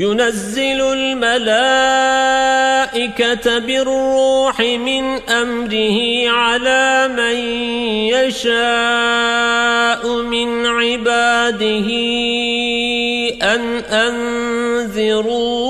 ينزل الملائكة بالروح من أمره على من يشاء من عباده أن أنذروا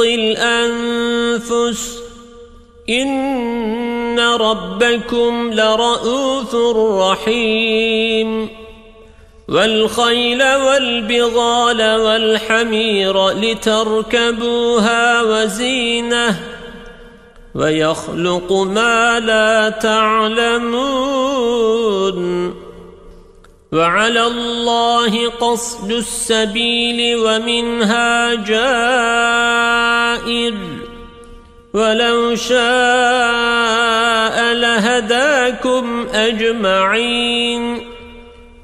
الأنفس. إن ربكم لرؤوف رحيم. والخيل والبغال والحمير لتركبوها وزينة. ويخلق ما لا تعلمون. وعلى الله قصد السبيل ومنها جائر. ولو شاء لهداكم أجمعين.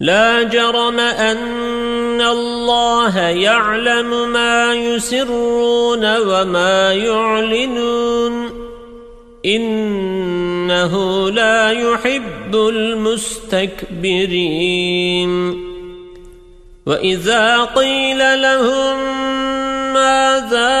لا جرم أن الله يعلم ما يسرون وما يعلنون. إنه لا يحب المستكبرين. وإذا قيل لهم ماذا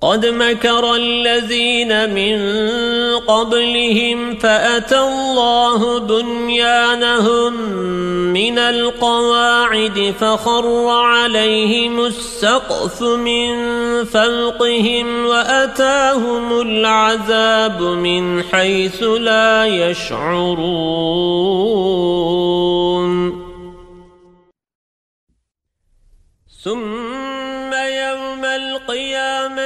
قد مكر الذين من قبلهم فأتى الله بنيانهم من القواعد فخر عليهم السقف من فوقهم وأتاهم العذاب من حيث لا يشعرون. ثم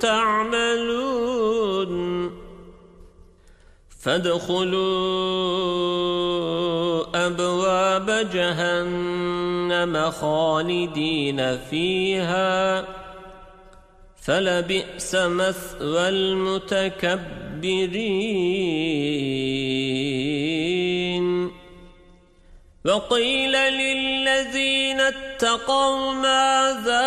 تعملون فادخلوا أبواب جهنم خالدين فيها فلبئس مثوى المتكبرين وقيل للذين اتقوا ماذا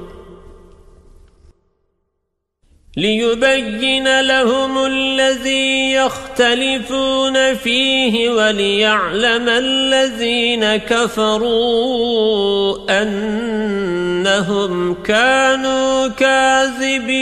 ليبين لهم الذي يختلفون فيه وليعلم الذين كفروا أنهم كانوا كاذبين.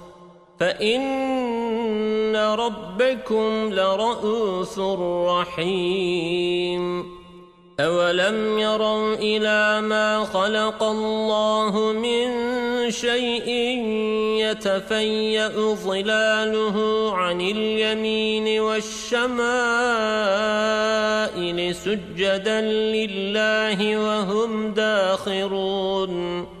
فإن ربكم لرؤوس رحيم. أولم يروا إلى ما خلق الله من شيء يتفيأ ظلاله عن اليمين والشمائل سجدا لله وهم داخرون.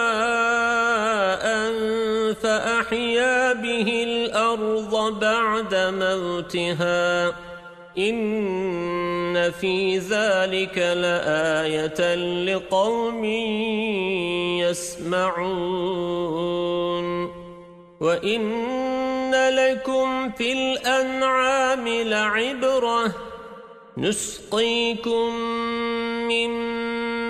بعد موتها إن في ذلك لآية لقوم يسمعون وإن لكم في الأنعام لعبرة نسقيكم مما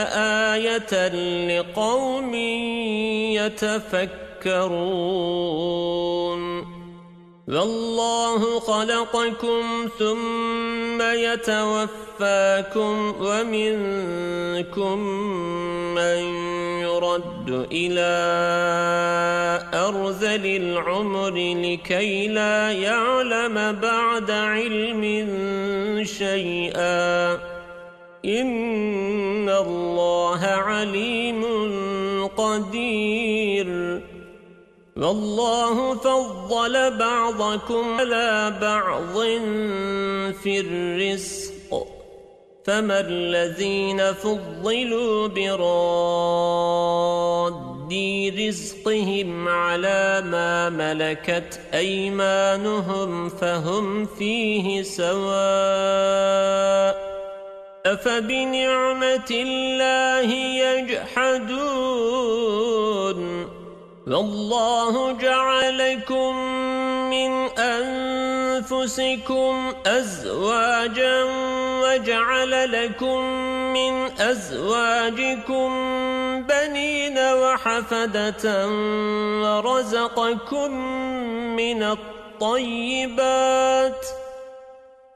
لآية لقوم يتفكرون. والله خلقكم ثم يتوفاكم ومنكم من يرد إلى أرذل العمر لكي لا يعلم بعد علم شيئا. إن الله عليم قدير والله فضل بعضكم على بعض في الرزق فما الذين فضلوا براد رزقهم على ما ملكت أيمانهم فهم فيه سواء أفبنعمة الله يجحدون؟ والله جعلكم من أنفسكم أزواجا وجعل لكم من أزواجكم بنين وحفدة ورزقكم من الطيبات.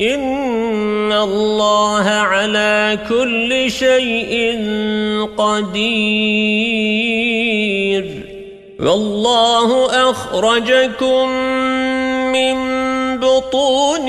إن الله على كل شيء قدير والله أخرجكم من بطون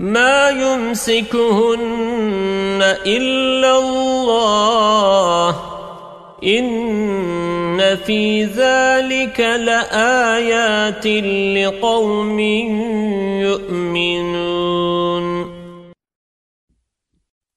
ما يمسكهن إلا الله. إن في ذلك لآيات لقوم يؤمنون.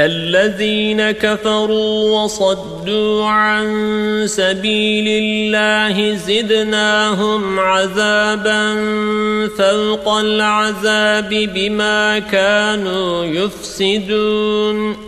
الذين كفروا وصدوا عن سبيل الله زدناهم عذابا فوق العذاب بما كانوا يفسدون.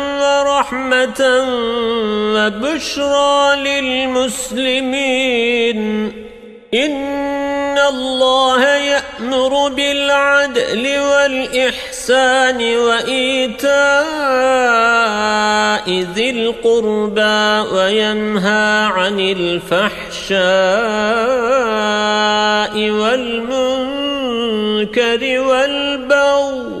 ورحمة وبشرى للمسلمين. إن الله يأمر بالعدل والإحسان وإيتاء ذي القربى وينهى عن الفحشاء والمنكر والبغي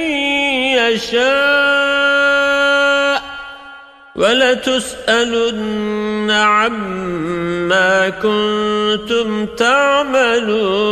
يشاء ولتسألن عما كنتم تعملون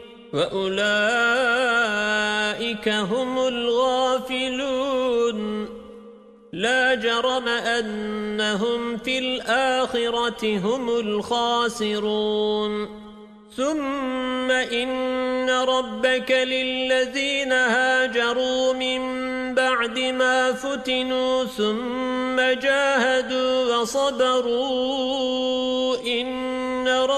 وأولئك هم الغافلون لا جرم أنهم في الآخرة هم الخاسرون ثم إن ربك للذين هاجروا من بعد ما فتنوا ثم جاهدوا وصبروا إن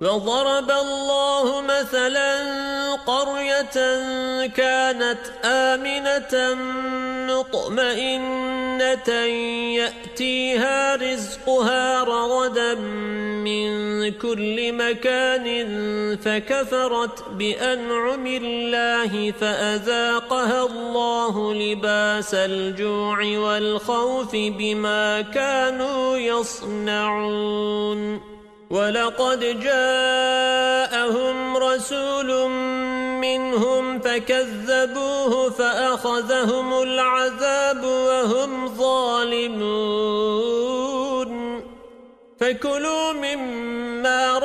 وضرب الله مثلا قرية كانت آمنة مطمئنة يأتيها رزقها رغدا من كل مكان فكفرت بأنعم الله فأذاقها الله لباس الجوع والخوف بما كانوا يصنعون ولقد جاءهم رسول منهم فكذبوه فأخذهم العذاب وهم ظالمون. فكلوا مما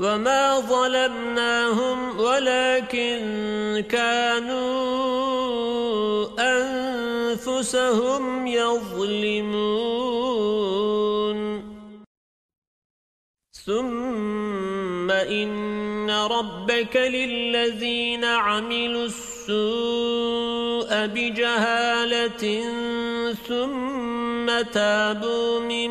وما ظلمناهم ولكن كانوا أنفسهم يظلمون ثم إن ربك للذين عملوا السوء بجهالة ثم تابوا من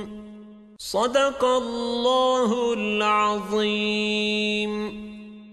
صدق الله العظيم.